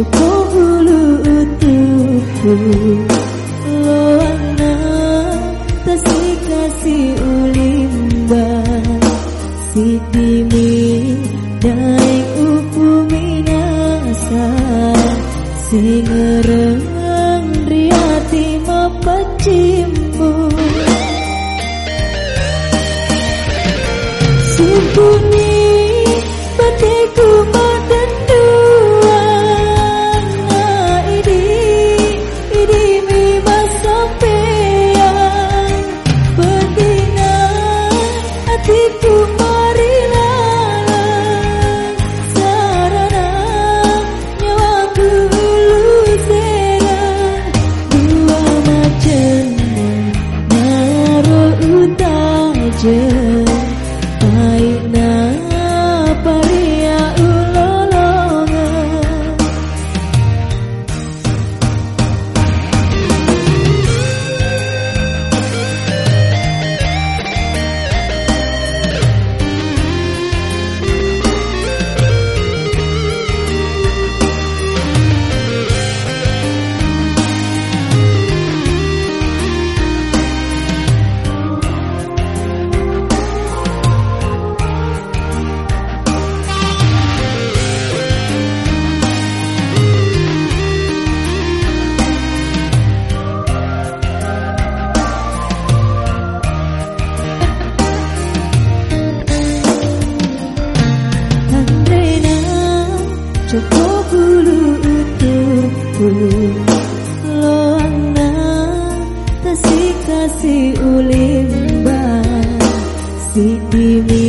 cukup bulu utuhku Loana tasi kasih ulimba Si dimi daik upu minasa Si Joko bulu utuhku Loana Tasik kasih ulimba Si dimi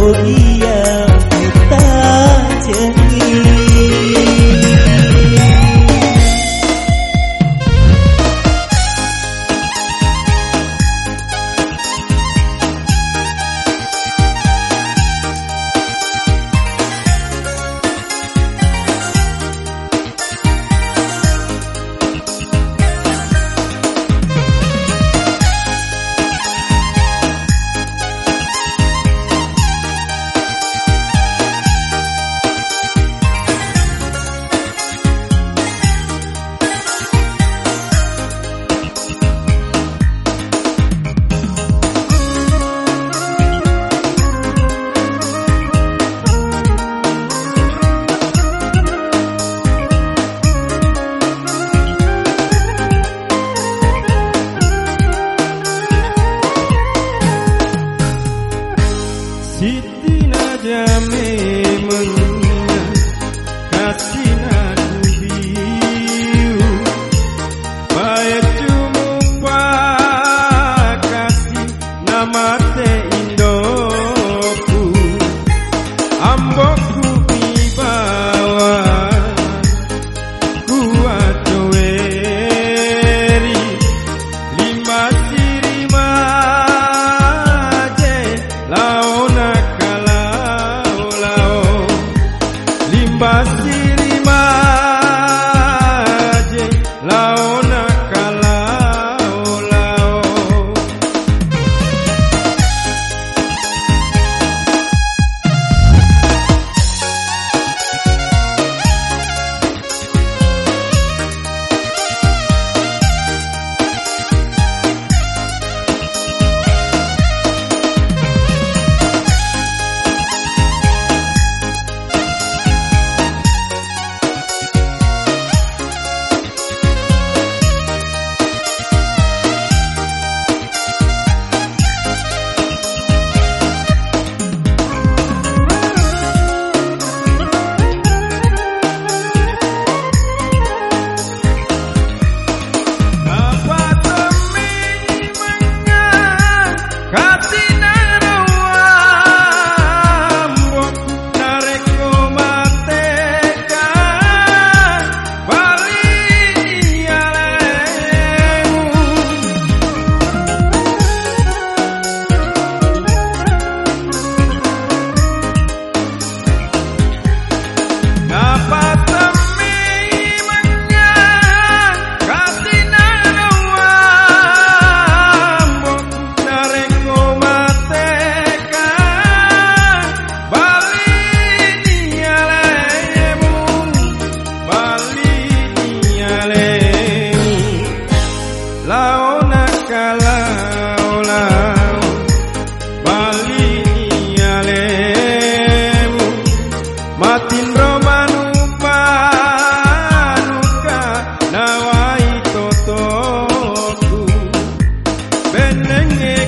podía ennenge